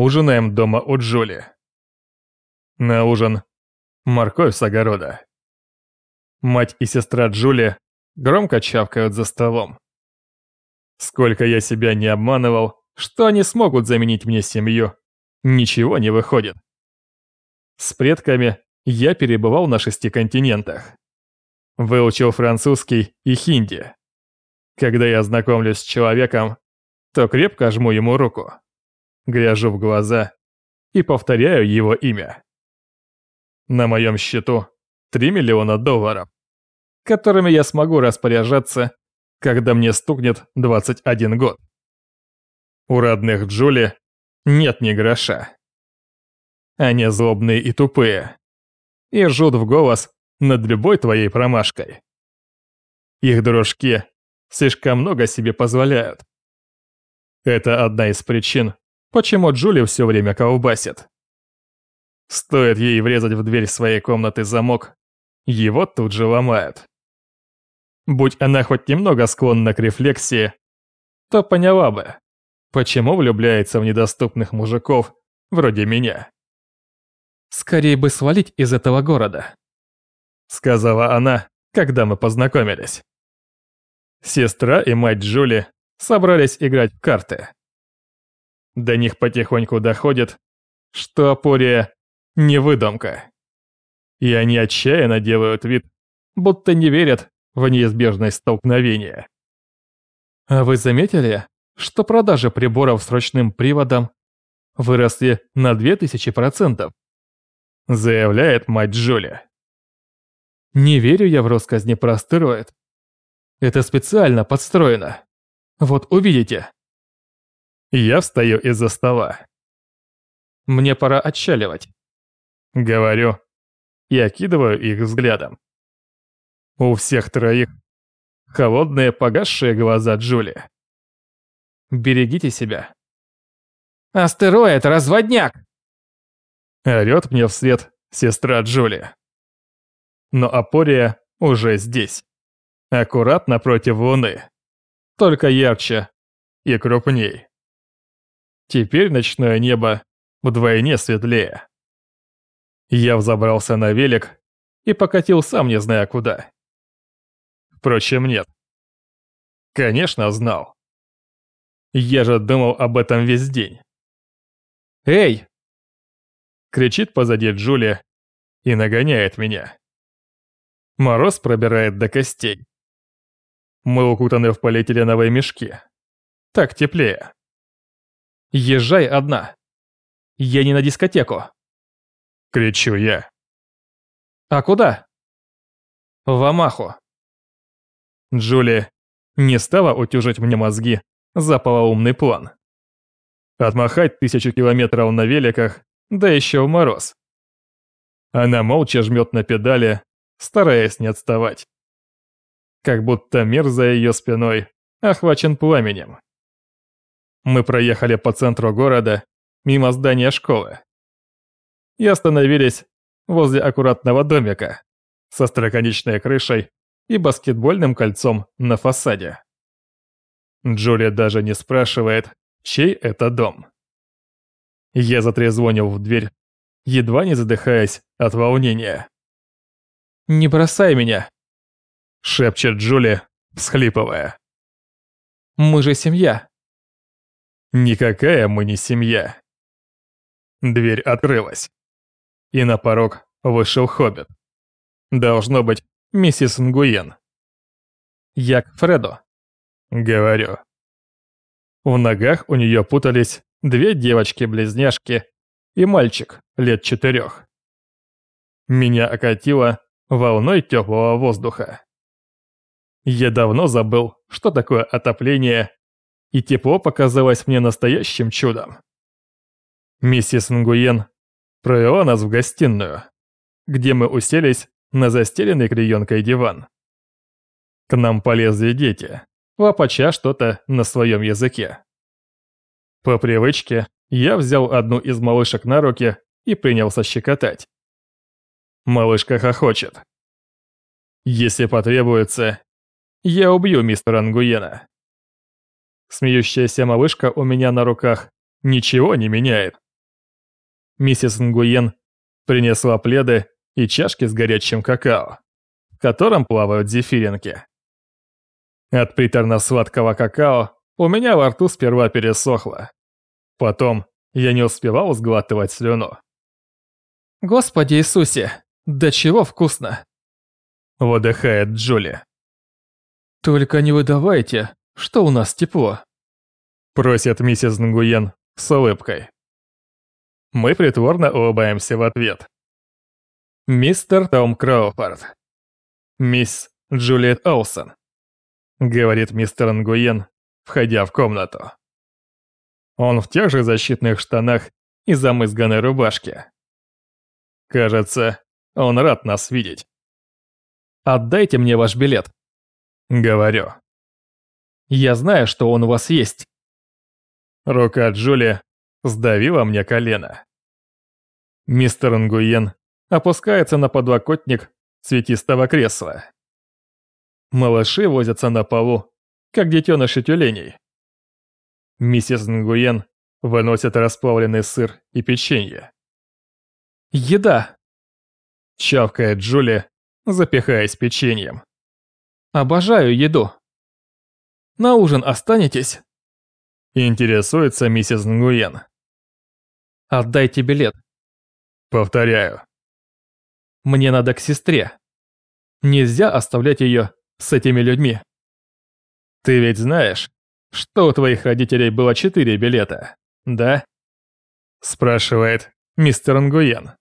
ужинаем дома у Джули. На ужин морковь с огорода. Мать и сестра Джули громко чавкают за столом. Сколько я себя не обманывал, что они смогут заменить мне семью, ничего не выходит. С предками я перебывал на шести континентах. Выучил французский и хинди. Когда я знакомлюсь с человеком, то крепко жму ему руку, гляжу в глаза и повторяю его имя. На моем счету 3 миллиона долларов, которыми я смогу распоряжаться, когда мне стукнет 21 год. У родных Джули нет ни гроша. Они злобные и тупые, и ржут в голос над любой твоей промашкой. Их дружки слишком много себе позволяют. Это одна из причин, почему Джули все время колбасит. Стоит ей врезать в дверь своей комнаты замок, его тут же ломают. Будь она хоть немного склонна к рефлексии, то поняла бы, почему влюбляется в недоступных мужиков вроде меня. «Скорее бы свалить из этого города», — сказала она, когда мы познакомились. Сестра и мать Джули собрались играть в карты. До них потихоньку доходит, что Апория не выдумка. И они отчаянно делают вид, будто не верят в неизбежность столкновения. А вы заметили, что продажи приборов с ручным приводом выросли на 2000%? Заявляет мать Джули. Не верю я в россказни про астероид. Это специально подстроено. Вот увидите. Я встаю из-за стола. Мне пора отчаливать. Говорю и окидываю их взглядом. У всех троих холодные погасшие глаза Джули. Берегите себя. «Астероид, разводняк!» Орёт мне вслед сестра Джули. Но Апория уже здесь. Аккуратно против Луны. Только ярче и крупней. Теперь ночное небо вдвойне светлее. Я взобрался на велик и покатил сам не зная куда. Впрочем, нет. Конечно, знал. Я же думал об этом весь день. «Эй!» Кричит позади Джулия и нагоняет меня. Мороз пробирает до костей. Мы укутаны в полиэтиленовые мешки. Так теплее. Езжай одна. Я не на дискотеку. Кричу я. А куда? В Амаху. Джули не стала утюжить мне мозги за полоумный план. Отмахать тысячу километров на великах, да еще в мороз. Она молча жмет на педали, стараясь не отставать. Как будто мир за ее спиной охвачен пламенем. Мы проехали по центру города, мимо здания школы и остановились возле аккуратного домика со строконечной крышей и баскетбольным кольцом на фасаде. Джулия даже не спрашивает, чей это дом. Я затрезвонил в дверь, едва не задыхаясь от волнения. «Не бросай меня!» — шепчет Джулия, всхлипывая. «Мы же семья!» «Никакая мы не семья!» Дверь открылась и на порог вышел хоббит. Должно быть, миссис Нгуен. Я к Фреду. Говорю. В ногах у нее путались две девочки-близняшки и мальчик лет четырех. Меня окатило волной теплого воздуха. Я давно забыл, что такое отопление, и тепло показалось мне настоящим чудом. Миссис Нгуен провела нас в гостиную, где мы уселись на застеленный клеенкой диван. К нам полезли дети, лопача что-то на своем языке. По привычке я взял одну из малышек на руки и принялся щекотать. Малышка хохочет. Если потребуется, я убью мистера Ангуена. Смеющаяся малышка у меня на руках ничего не меняет. миссис Нгуен принесла пледы и чашки с горячим какао, в котором плавают зефиринки. От приторно-сладкого какао у меня во рту сперва пересохло. Потом я не успевал сглатывать слюну. «Господи Иисусе, да чего вкусно!» Выдыхает Джули. «Только не выдавайте, что у нас тепло!» Просит миссис Нгуен с улыбкой. Мы притворно улыбаемся в ответ. «Мистер Том Кроуфорд. Мисс Джулиет Олсон», — говорит мистер Нгуен, входя в комнату. Он в тех же защитных штанах и замызганной рубашке. Кажется, он рад нас видеть. «Отдайте мне ваш билет», — говорю. «Я знаю, что он у вас есть». Рука Джули сдавила мне колено. Мистер Нгуен опускается на подлокотник цветистого кресла. Малыши возятся на полу, как детеныши тюленей. Миссис Нгуен выносит расплавленный сыр и печенье. «Еда!» Чавкает Джули, запихаясь печеньем. «Обожаю еду!» «На ужин останетесь?» Интересуется миссис Нгуен. «Отдайте билет». Повторяю. «Мне надо к сестре. Нельзя оставлять ее с этими людьми». «Ты ведь знаешь, что у твоих родителей было четыре билета, да?» Спрашивает мистер Нгуен.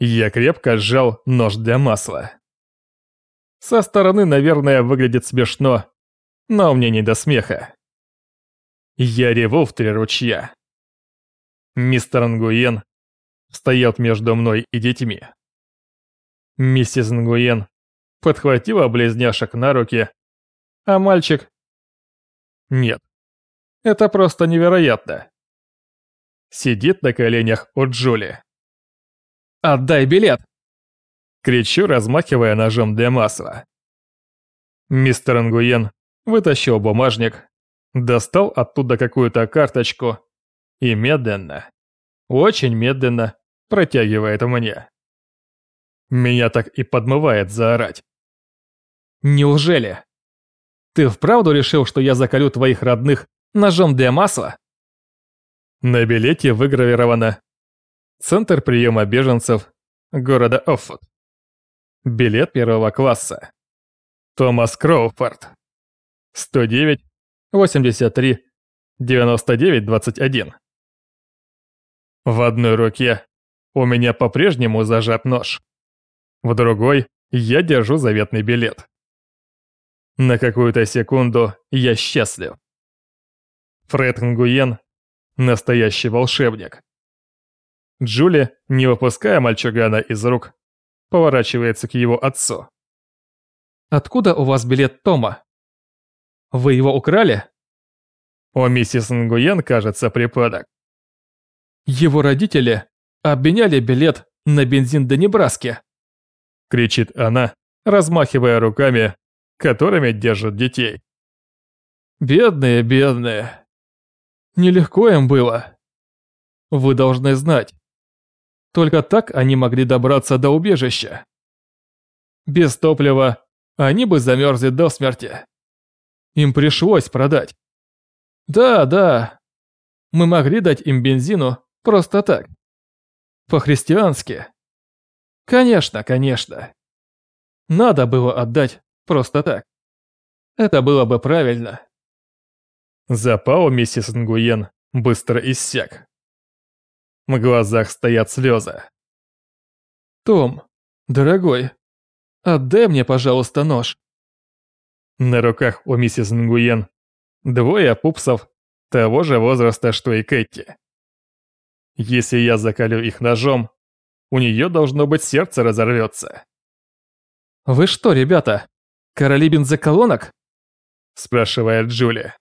Я крепко сжал нож для масла. Со стороны, наверное, выглядит смешно, но мне не до смеха. Я реву в три ручья. Мистер Нгуен стоял между мной и детьми. Миссис Нгуен подхватила близняшек на руки, а мальчик... Нет, это просто невероятно. Сидит на коленях у Джули. «Отдай билет!» Кричу, размахивая ножом для масла. Мистер Нгуен вытащил бумажник, достал оттуда какую-то карточку и медленно, очень медленно протягивает мне. Меня так и подмывает заорать. «Неужели? Ты вправду решил, что я заколю твоих родных ножом для масла?» На билете выгравировано Центр приема беженцев города Оффут. Билет первого класса. Томас Кроуфорд. 109 83 99 21. В одной руке у меня по-прежнему зажат нож. В другой я держу заветный билет. На какую-то секунду я счастлив. Фред Нгуен – настоящий волшебник. Джули, не выпуская мальчугана из рук, поворачивается к его отцу. «Откуда у вас билет Тома? Вы его украли?» У миссис Нгуен, кажется, припадок. «Его родители обменяли билет на бензин до Небраски!» Кричит она, размахивая руками, которыми держат детей. «Бедные, бедные! Нелегко им было. Вы должны знать, только так они могли добраться до убежища. Без топлива они бы замерзли до смерти. Им пришлось продать. Да, да, мы могли дать им бензину просто так. По-христиански. Конечно, конечно. Надо было отдать просто так. Это было бы правильно. Запал миссис Нгуен быстро иссяк. В глазах стоят слезы. «Том, дорогой, отдай мне, пожалуйста, нож». На руках у миссис Нгуен двое пупсов того же возраста, что и Кэти. Если я закалю их ножом, у нее должно быть сердце разорвется. «Вы что, ребята, короли бензоколонок?» спрашивает Джули.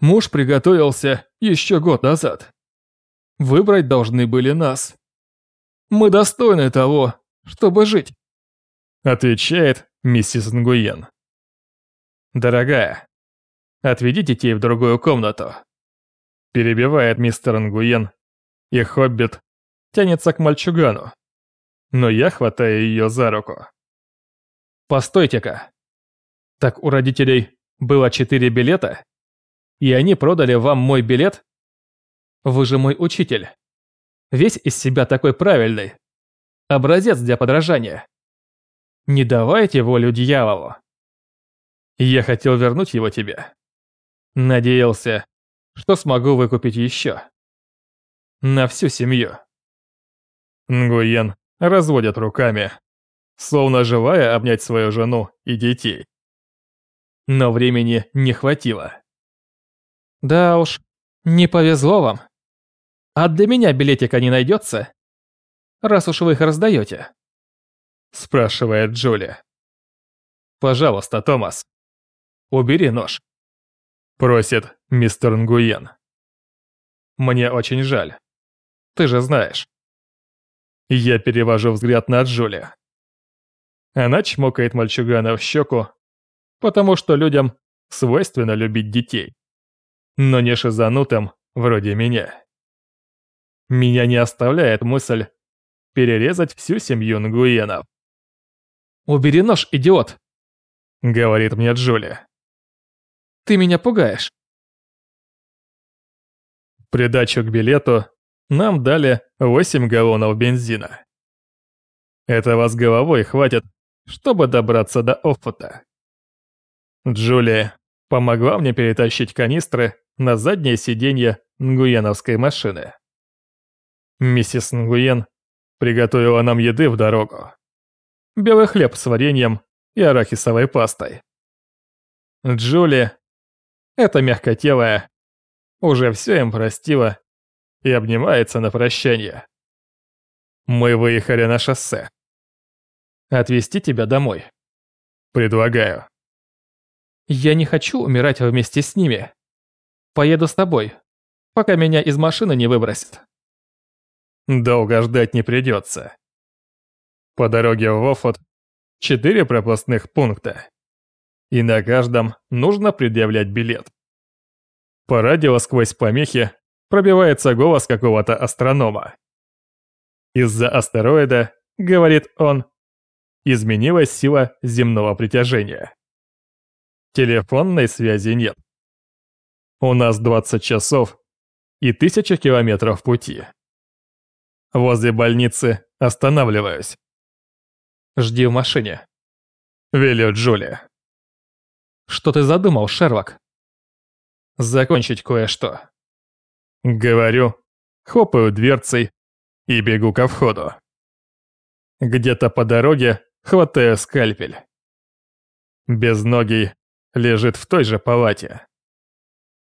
Муж приготовился еще год назад. Выбрать должны были нас. Мы достойны того, чтобы жить. Отвечает миссис Нгуен. Дорогая, отведи детей в другую комнату. Перебивает мистер Нгуен и Хоббит тянется к мальчугану, но я хватаю ее за руку. Постойте-ка. Так у родителей было четыре билета? И они продали вам мой билет? Вы же мой учитель. Весь из себя такой правильный. Образец для подражания. Не давайте волю дьяволу. Я хотел вернуть его тебе. Надеялся, что смогу выкупить еще. На всю семью. Нгуен разводит руками, словно желая обнять свою жену и детей. Но времени не хватило. Да уж, не повезло вам. А для меня билетика не найдется, раз уж вы их раздаете? Спрашивает Джули. Пожалуйста, Томас, убери нож. Просит мистер Нгуен. Мне очень жаль. Ты же знаешь. Я перевожу взгляд на Джули. Она чмокает мальчугана в щеку, потому что людям свойственно любить детей. Но не шизанутым, вроде меня. Меня не оставляет мысль перерезать всю семью Нгуенов. «Убери нож, идиот!» — говорит мне Джули. «Ты меня пугаешь». Придачу к билету нам дали 8 галлонов бензина. Этого с головой хватит, чтобы добраться до Оффута. Джулия помогла мне перетащить канистры на заднее сиденье нгуеновской машины. Миссис Нгуен приготовила нам еды в дорогу. Белый хлеб с вареньем и арахисовой пастой. Джули, эта мягкотелая, уже все им простила и обнимается на прощание. Мы выехали на шоссе. Отвезти тебя домой. Предлагаю. Я не хочу умирать вместе с ними. Поеду с тобой, пока меня из машины не выбросят. Долго ждать не придется. По дороге в Офот четыре пропускных пункта. И на каждом нужно предъявлять билет. По радио сквозь помехи пробивается голос какого-то астронома. Из-за астероида, говорит он, изменилась сила земного притяжения. Телефонной связи нет. У нас 20 часов и тысяча километров пути. Возле больницы останавливаюсь. Жди в машине. Велю Джули. Что ты задумал, Шерлок? Закончить кое-что. Говорю, хлопаю дверцей и бегу ко входу. Где-то по дороге хватаю скальпель. Безногий лежит в той же палате.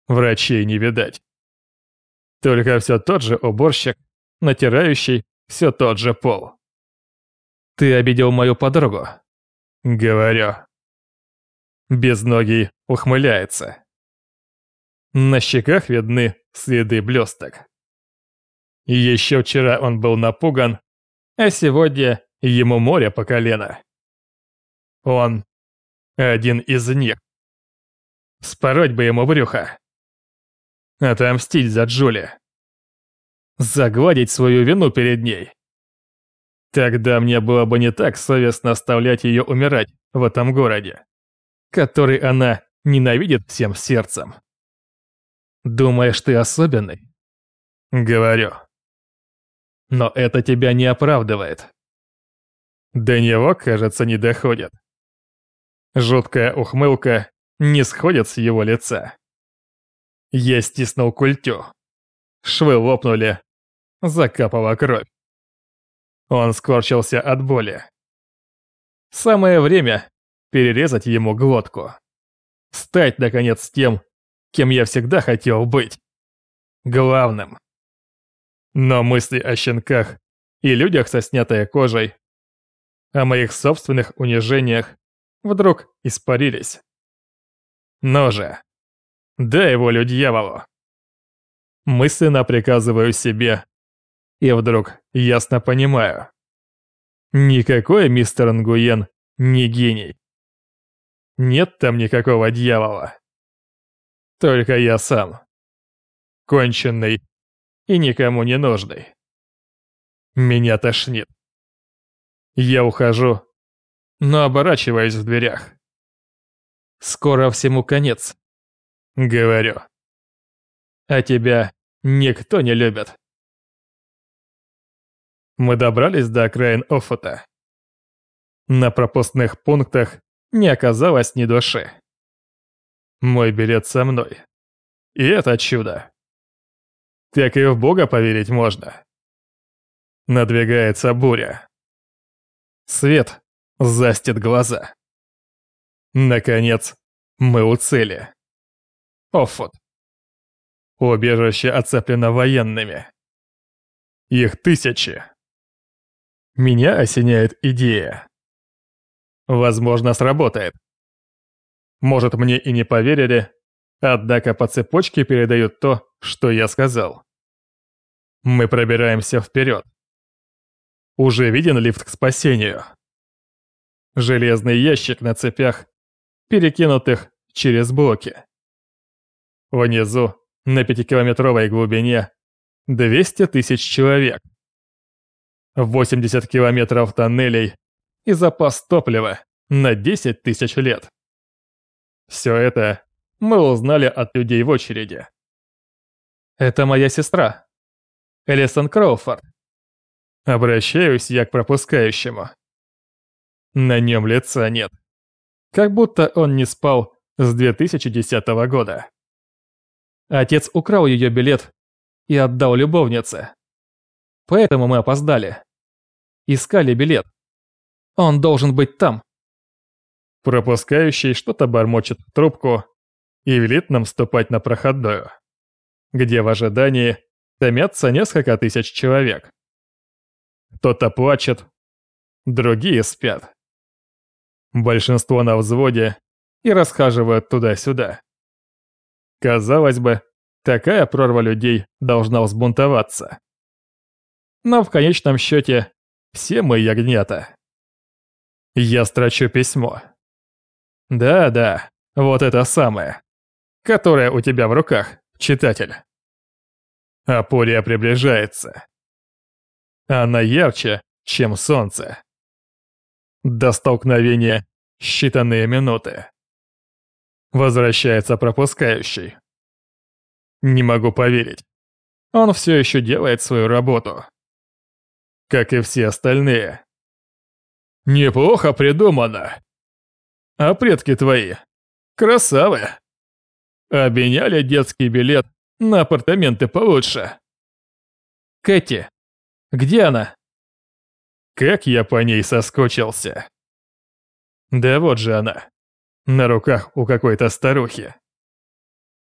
Врачей не видать. Только все тот же уборщик, натирающий все тот же пол. «Ты обидел мою подругу?» Говорю. Безногий ухмыляется. На щеках видны следы блесток. Еще вчера он был напуган, а сегодня ему море по колено. Он один из них. Спороть бы ему брюхо. Отомстить за Джули. Загладить свою вину перед ней. Тогда мне было бы не так совестно оставлять ее умирать в этом городе, который она ненавидит всем сердцем. Думаешь, ты особенный? Говорю. Но это тебя не оправдывает. До него, кажется, не доходит. Жуткая ухмылка не сходит с его лица. Я стиснул культю. Швы лопнули. Закапала кровь. Он скорчился от боли. Самое время перерезать ему глотку. Стать, наконец, тем, кем я всегда хотел быть. Главным. Но мысли о щенках и людях со снятой кожей, о моих собственных унижениях, вдруг испарились. Но же, дай волю дьяволу. Мысленно приказываю себе, и вдруг ясно понимаю. Никакой мистер Нгуен не гений. Нет там никакого дьявола. Только я сам. Конченный и никому не нужный. Меня тошнит. Я ухожу, но оборачиваюсь в дверях. Скоро всему конец. Говорю. А тебя никто не любит. Мы добрались до окраин Оффота. На пропускных пунктах не оказалось ни души. Мой билет со мной. И это чудо. Так и в Бога поверить можно. Надвигается буря. Свет застит глаза. Наконец, мы у цели. Оффот. Убежище оцеплено военными. Их тысячи. Меня осеняет идея. Возможно, сработает. Может, мне и не поверили, однако по цепочке передают то, что я сказал. Мы пробираемся вперед. Уже виден лифт к спасению. Железный ящик на цепях, перекинутых через блоки. Внизу, на пятикилометровой глубине, 200 тысяч человек. 80 километров тоннелей и запас топлива на 10 тысяч лет. Все это мы узнали от людей в очереди. Это моя сестра, Элисон Кроуфорд. Обращаюсь я к пропускающему. На нем лица нет. Как будто он не спал с 2010 года. Отец украл ее билет и отдал любовнице. Поэтому мы опоздали. Искали билет. Он должен быть там. Пропускающий что-то бормочет в трубку и велит нам ступать на проходную, где в ожидании томятся несколько тысяч человек. Кто-то плачет, другие спят. Большинство на взводе и расхаживают туда-сюда. Казалось бы, такая прорва людей должна взбунтоваться. Но в конечном счете все мы ягнята. Я строчу письмо. Да-да, вот это самое. Которое у тебя в руках, читатель. Апория приближается. Она ярче, чем солнце. До столкновения считанные минуты. Возвращается пропускающий. Не могу поверить. Он все еще делает свою работу как и все остальные. Неплохо придумано. А предки твои? Красавы. Обменяли детский билет на апартаменты получше. Кэти, где она? Как я по ней соскучился. Да вот же она. На руках у какой-то старухи.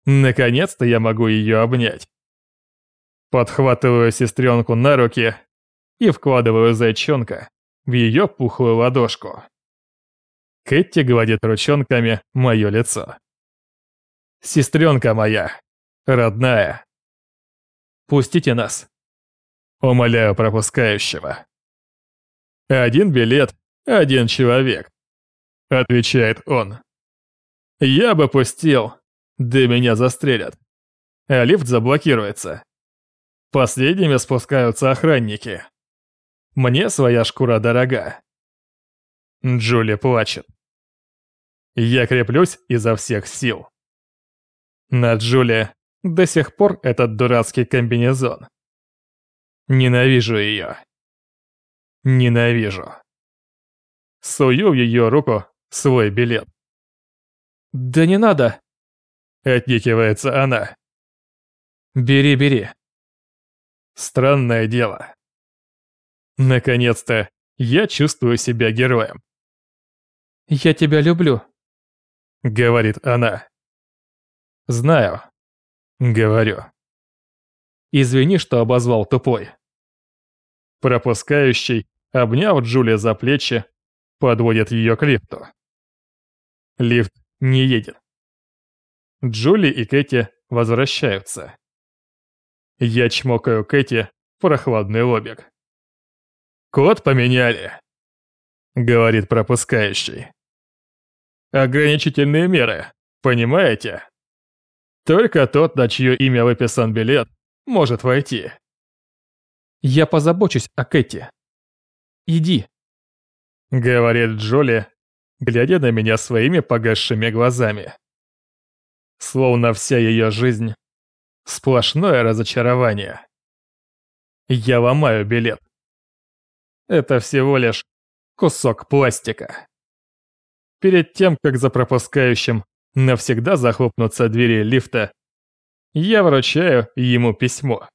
Наконец-то я могу ее обнять. Подхватываю сестренку на руки и вкладываю зайчонка в ее пухлую ладошку. Кэти гладит ручонками мое лицо. «Сестренка моя, родная, пустите нас», — умоляю пропускающего. «Один билет, один человек», — отвечает он. «Я бы пустил, да меня застрелят, а лифт заблокируется. Последними спускаются охранники. Мне своя шкура дорога. Джули плачет. Я креплюсь изо всех сил. На Джули до сих пор этот дурацкий комбинезон. Ненавижу ее. Ненавижу. Сую в ее руку свой билет. «Да не надо!» Отникивается она. «Бери, бери». Странное дело. Наконец-то я чувствую себя героем. «Я тебя люблю», — говорит она. «Знаю», — говорю. «Извини, что обозвал тупой». Пропускающий, обняв Джули за плечи, подводит ее к лифту. Лифт не едет. Джули и Кэти возвращаются. Я чмокаю Кэти в прохладный лобик. «Код поменяли», — говорит пропускающий. «Ограничительные меры, понимаете? Только тот, на чье имя выписан билет, может войти. Я позабочусь о Кэти. Иди. Говорит Джоли, глядя на меня своими погасшими глазами. Словно вся ее жизнь — сплошное разочарование. Я ломаю билет. Это всего лишь кусок пластика. Перед тем, как за пропускающим навсегда захлопнутся двери лифта, я вручаю ему письмо.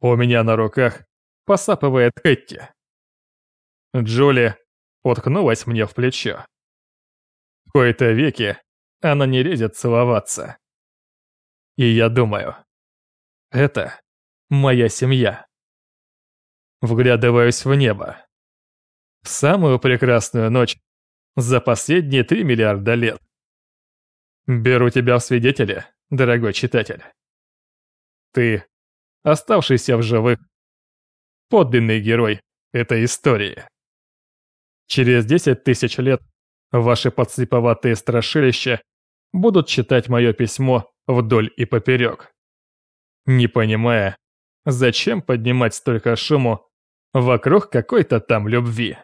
У меня на руках посапывает Хэтти. Джоли уткнулась мне в плечо. В кои-то веки она не лезет целоваться. И я думаю, это моя семья. Вглядываюсь в небо. В самую прекрасную ночь за последние три миллиарда лет. Беру тебя в свидетели, дорогой читатель. Ты, оставшийся в живых, подлинный герой этой истории. Через десять тысяч лет ваши подслеповатые страшилища будут читать мое письмо вдоль и поперек. Не понимая, зачем поднимать столько шуму вокруг какой-то там любви.